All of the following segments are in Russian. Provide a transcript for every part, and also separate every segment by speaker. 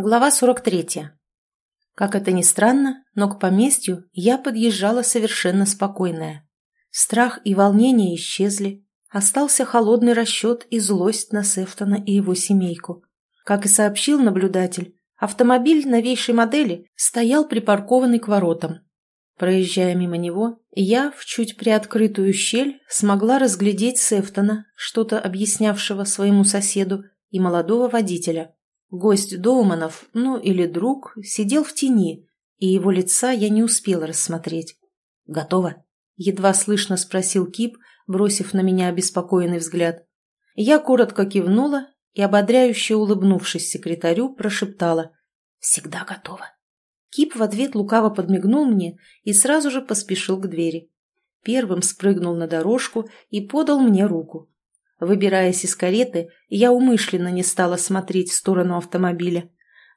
Speaker 1: Глава 43. Как это ни странно, но к поместью я подъезжала совершенно спокойная. Страх и волнение исчезли, остался холодный расчет и злость на Сефтона и его семейку. Как и сообщил наблюдатель, автомобиль новейшей модели стоял припаркованный к воротам. Проезжая мимо него, я в чуть приоткрытую щель смогла разглядеть Сефтона, что-то объяснявшего своему соседу, и молодого водителя – Гость Доуманов, ну или друг, сидел в тени, и его лица я не успела рассмотреть. «Готово?» — едва слышно спросил Кип, бросив на меня обеспокоенный взгляд. Я коротко кивнула и, ободряюще улыбнувшись секретарю, прошептала «Всегда готово». Кип в ответ лукаво подмигнул мне и сразу же поспешил к двери. Первым спрыгнул на дорожку и подал мне руку. Выбираясь из кареты, я умышленно не стала смотреть в сторону автомобиля.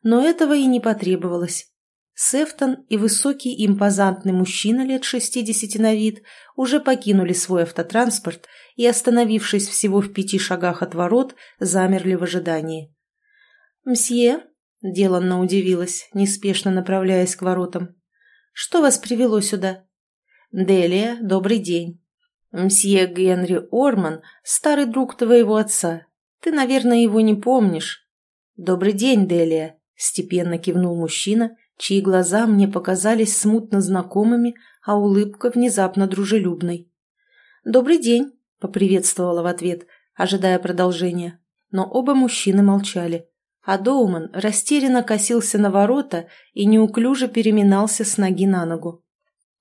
Speaker 1: Но этого и не потребовалось. Сефтон и высокий импозантный мужчина лет шестидесяти на вид уже покинули свой автотранспорт и, остановившись всего в пяти шагах от ворот, замерли в ожидании. «Мсье?» – деланно удивилась, неспешно направляясь к воротам. «Что вас привело сюда?» «Делия, добрый день. «Мсье Генри Орман – старый друг твоего отца. Ты, наверное, его не помнишь». «Добрый день, Делия», – степенно кивнул мужчина, чьи глаза мне показались смутно знакомыми, а улыбка внезапно дружелюбной. «Добрый день», – поприветствовала в ответ, ожидая продолжения. Но оба мужчины молчали, а Доуман растерянно косился на ворота и неуклюже переминался с ноги на ногу.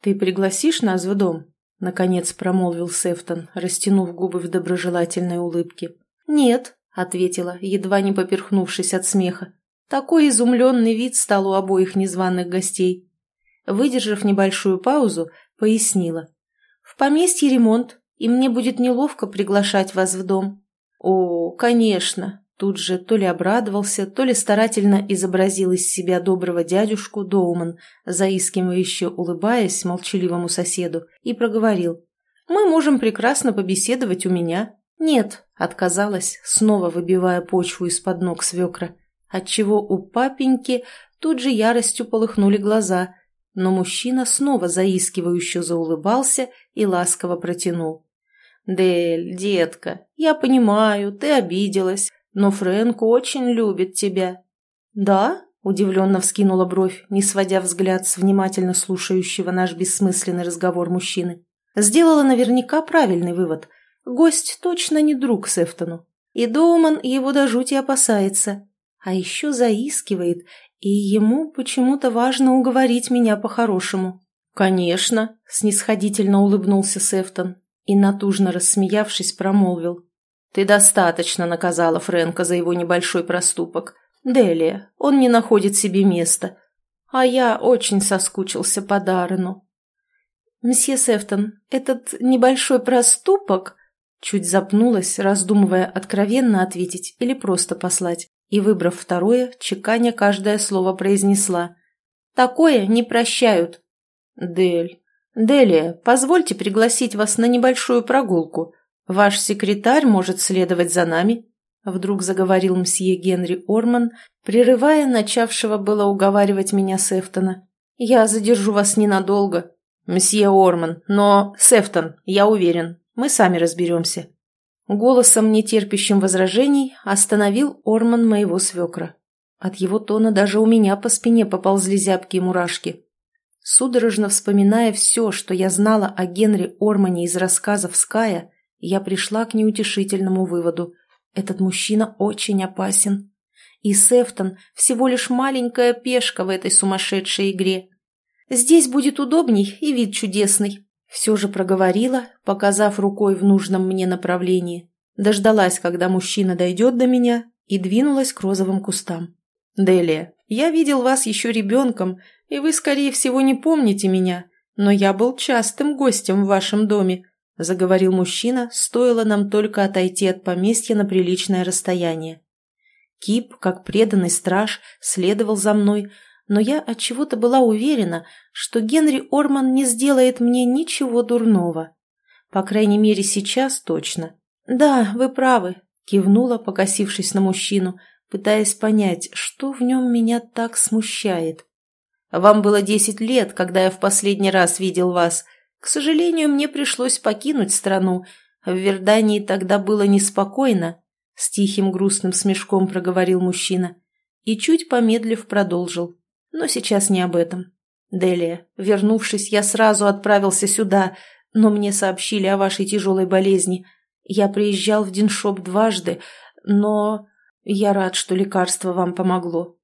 Speaker 1: «Ты пригласишь нас в дом?» — наконец промолвил Сефтон, растянув губы в доброжелательной улыбке. «Нет», — ответила, едва не поперхнувшись от смеха. Такой изумленный вид стал у обоих незваных гостей. Выдержав небольшую паузу, пояснила. «В поместье ремонт, и мне будет неловко приглашать вас в дом». «О, конечно», Тут же то ли обрадовался, то ли старательно изобразил из себя доброго дядюшку Доуман, заискивающе улыбаясь молчаливому соседу, и проговорил. «Мы можем прекрасно побеседовать у меня». «Нет», — отказалась, снова выбивая почву из-под ног свекра, отчего у папеньки тут же яростью полыхнули глаза, но мужчина снова заискивающе заулыбался и ласково протянул. «Дель, детка, я понимаю, ты обиделась, но Фрэнк очень любит тебя». «Да?» – удивленно вскинула бровь, не сводя взгляд с внимательно слушающего наш бессмысленный разговор мужчины. Сделала наверняка правильный вывод. Гость точно не друг Сефтону. И Доуман его до жути опасается. А еще заискивает, и ему почему-то важно уговорить меня по-хорошему. «Конечно», – снисходительно улыбнулся Сефтон и, натужно рассмеявшись, промолвил. Ты достаточно наказала Фрэнка за его небольшой проступок. Делия, он не находит себе места. А я очень соскучился по Даррену. «Мсье Сефтон, этот небольшой проступок...» Чуть запнулась, раздумывая, откровенно ответить или просто послать, и, выбрав второе, чеканя каждое слово произнесла. «Такое не прощают». «Дель, Делия, позвольте пригласить вас на небольшую прогулку. «Ваш секретарь может следовать за нами», — вдруг заговорил мсье Генри Орман, прерывая начавшего было уговаривать меня Сефтона. «Я задержу вас ненадолго». «Мсье Орман, но... Сефтон, я уверен, мы сами разберемся». Голосом, нетерпящим возражений, остановил Орман моего свекра. От его тона даже у меня по спине поползли зябкие мурашки. Судорожно вспоминая все, что я знала о Генри Ормане из рассказов Ская, я пришла к неутешительному выводу. Этот мужчина очень опасен. И Сефтон всего лишь маленькая пешка в этой сумасшедшей игре. Здесь будет удобней и вид чудесный. Все же проговорила, показав рукой в нужном мне направлении. Дождалась, когда мужчина дойдет до меня, и двинулась к розовым кустам. «Делия, я видел вас еще ребенком, и вы, скорее всего, не помните меня, но я был частым гостем в вашем доме заговорил мужчина, стоило нам только отойти от поместья на приличное расстояние. Кип, как преданный страж, следовал за мной, но я от чего то была уверена, что Генри Орман не сделает мне ничего дурного. По крайней мере, сейчас точно. «Да, вы правы», — кивнула, покосившись на мужчину, пытаясь понять, что в нем меня так смущает. «Вам было десять лет, когда я в последний раз видел вас. К сожалению, мне пришлось покинуть страну. В Вердании тогда было неспокойно», — с тихим грустным смешком проговорил мужчина. И чуть помедлив продолжил. «Но сейчас не об этом. Делия, вернувшись, я сразу отправился сюда, но мне сообщили о вашей тяжелой болезни. Я приезжал в Диншоп дважды, но я рад, что лекарство вам помогло».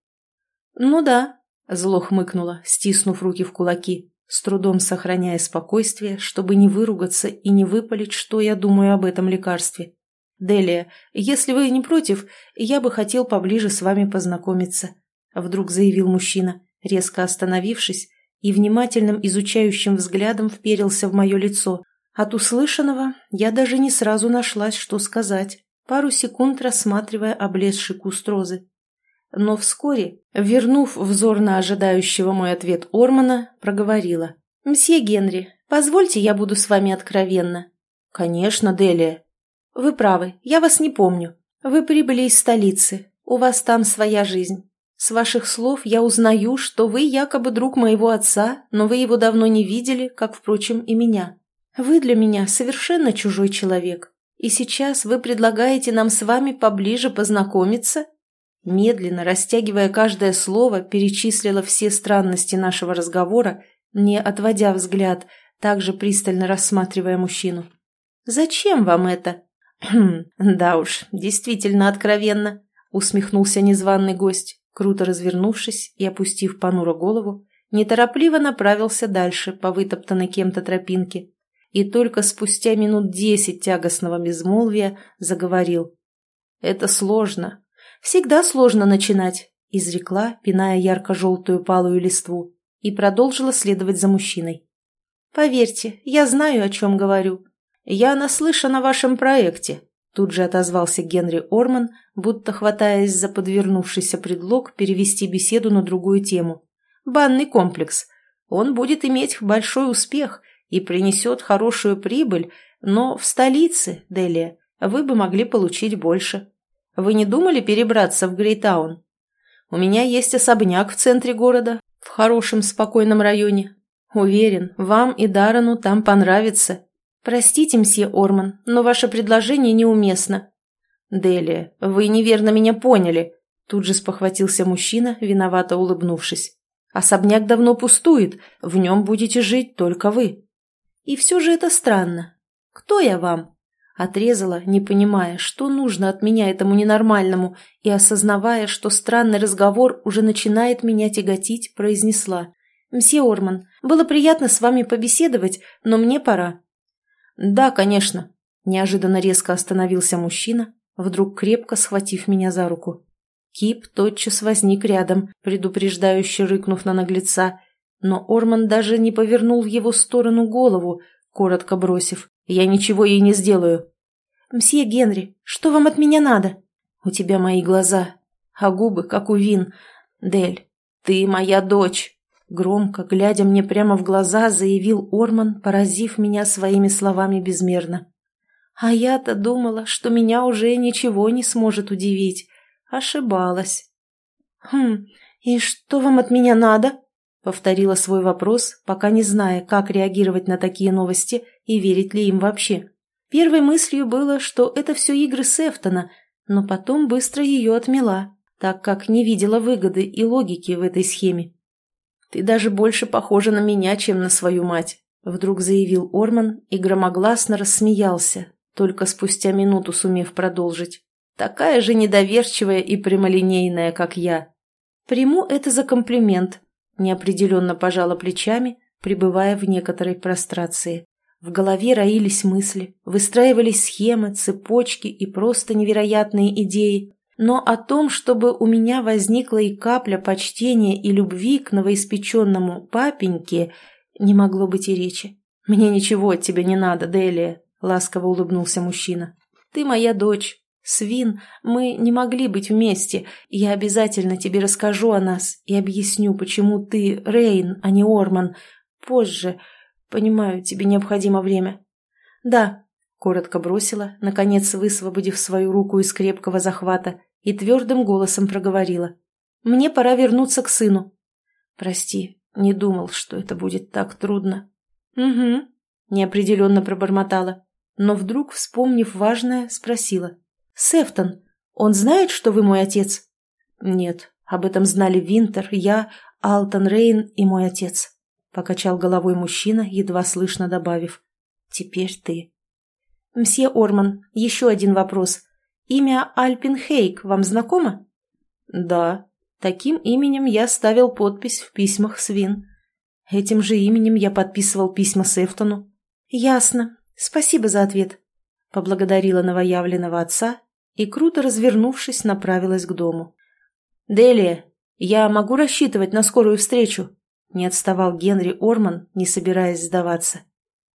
Speaker 1: «Ну да», — зло хмыкнула, стиснув руки в кулаки, с трудом сохраняя спокойствие, чтобы не выругаться и не выпалить, что я думаю об этом лекарстве. «Делия, если вы не против, я бы хотел поближе с вами познакомиться», — вдруг заявил мужчина, резко остановившись и внимательным изучающим взглядом вперился в мое лицо. От услышанного я даже не сразу нашлась, что сказать, пару секунд рассматривая облезший куст розы. Но вскоре, вернув взор на ожидающего мой ответ Ормана, проговорила. «Мсье Генри, позвольте я буду с вами откровенна». «Конечно, Делия». «Вы правы, я вас не помню. Вы прибыли из столицы. У вас там своя жизнь. С ваших слов я узнаю, что вы якобы друг моего отца, но вы его давно не видели, как, впрочем, и меня. Вы для меня совершенно чужой человек. И сейчас вы предлагаете нам с вами поближе познакомиться?» Медленно, растягивая каждое слово, перечислила все странности нашего разговора, не отводя взгляд, также пристально рассматривая мужчину. «Зачем вам это?» «Хм, «Да уж, действительно откровенно», — усмехнулся незваный гость круто развернувшись и опустив понуро голову, неторопливо направился дальше по вытоптанной кем-то тропинке и только спустя минут десять тягостного безмолвия заговорил. «Это сложно. Всегда сложно начинать», — изрекла, пиная ярко-желтую палую листву, и продолжила следовать за мужчиной. «Поверьте, я знаю, о чем говорю. Я наслышан о вашем проекте, Тут же отозвался Генри Орман, будто хватаясь за подвернувшийся предлог перевести беседу на другую тему. «Банный комплекс. Он будет иметь большой успех и принесет хорошую прибыль, но в столице, Делия, вы бы могли получить больше. Вы не думали перебраться в Грейтаун? У меня есть особняк в центре города, в хорошем спокойном районе. Уверен, вам и Дарану там понравится, «Простите, мсье Орман, но ваше предложение неуместно». «Делия, вы неверно меня поняли», – тут же спохватился мужчина, виновато улыбнувшись. «Особняк давно пустует, в нем будете жить только вы». «И все же это странно. Кто я вам?» Отрезала, не понимая, что нужно от меня этому ненормальному, и осознавая, что странный разговор уже начинает меня тяготить, произнесла. «Мсье Орман, было приятно с вами побеседовать, но мне пора. «Да, конечно», – неожиданно резко остановился мужчина, вдруг крепко схватив меня за руку. Кип тотчас возник рядом, предупреждающе рыкнув на наглеца, но Орман даже не повернул в его сторону голову, коротко бросив «Я ничего ей не сделаю». «Мсье Генри, что вам от меня надо?» «У тебя мои глаза, а губы, как у Вин. Дель, ты моя дочь». Громко, глядя мне прямо в глаза, заявил Орман, поразив меня своими словами безмерно. А я-то думала, что меня уже ничего не сможет удивить. Ошибалась. «Хм, и что вам от меня надо?» Повторила свой вопрос, пока не зная, как реагировать на такие новости и верить ли им вообще. Первой мыслью было, что это все игры Сефтона, но потом быстро ее отмела, так как не видела выгоды и логики в этой схеме. «Ты даже больше похожа на меня, чем на свою мать», — вдруг заявил Орман и громогласно рассмеялся, только спустя минуту сумев продолжить. «Такая же недоверчивая и прямолинейная, как я». «Приму это за комплимент», — неопределенно пожала плечами, пребывая в некоторой прострации. В голове роились мысли, выстраивались схемы, цепочки и просто невероятные идеи, но о том, чтобы у меня возникла и капля почтения и любви к новоиспеченному папеньке, не могло быть и речи. «Мне ничего от тебя не надо, Делия», — ласково улыбнулся мужчина. «Ты моя дочь. Свин, мы не могли быть вместе. Я обязательно тебе расскажу о нас и объясню, почему ты Рейн, а не Орман. Позже. Понимаю, тебе необходимо время». «Да», — коротко бросила, наконец высвободив свою руку из крепкого захвата и твердым голосом проговорила. «Мне пора вернуться к сыну». «Прости, не думал, что это будет так трудно». «Угу», — неопределенно пробормотала, но вдруг, вспомнив важное, спросила. «Сефтон, он знает, что вы мой отец?» «Нет, об этом знали Винтер, я, Алтон Рейн и мой отец», — покачал головой мужчина, едва слышно добавив. «Теперь ты». «Мсье Орман, еще один вопрос. Имя Альпин Хейк вам знакомо?» «Да. Таким именем я ставил подпись в письмах Свин. Этим же именем я подписывал письма Сефтону». «Ясно. Спасибо за ответ», — поблагодарила новоявленного отца и, круто развернувшись, направилась к дому. «Делия, я могу рассчитывать на скорую встречу?» Не отставал Генри Орман, не собираясь сдаваться.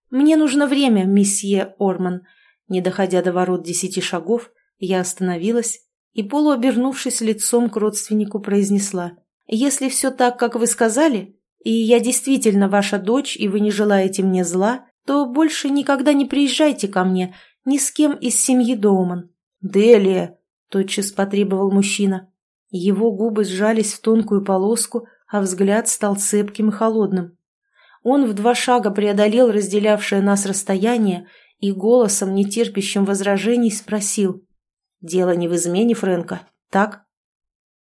Speaker 1: «Мне нужно время, месье Орман». Не доходя до ворот десяти шагов, я остановилась и, полуобернувшись лицом к родственнику, произнесла. «Если все так, как вы сказали, и я действительно ваша дочь, и вы не желаете мне зла, то больше никогда не приезжайте ко мне ни с кем из семьи Доуман». «Делия!» – тотчас потребовал мужчина. Его губы сжались в тонкую полоску, а взгляд стал цепким и холодным. Он в два шага преодолел разделявшее нас расстояние и голосом, нетерпящим возражений, спросил. «Дело не в измене Фрэнка, так?»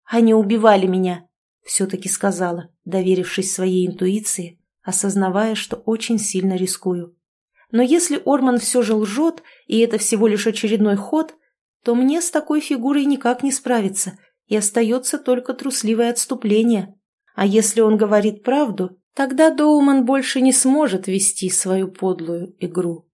Speaker 1: «Они убивали меня», — все-таки сказала, доверившись своей интуиции, осознавая, что очень сильно рискую. Но если Орман все же лжет, и это всего лишь очередной ход, то мне с такой фигурой никак не справиться — и остается только трусливое отступление. А если он говорит правду, тогда Доуман больше не сможет вести свою подлую игру.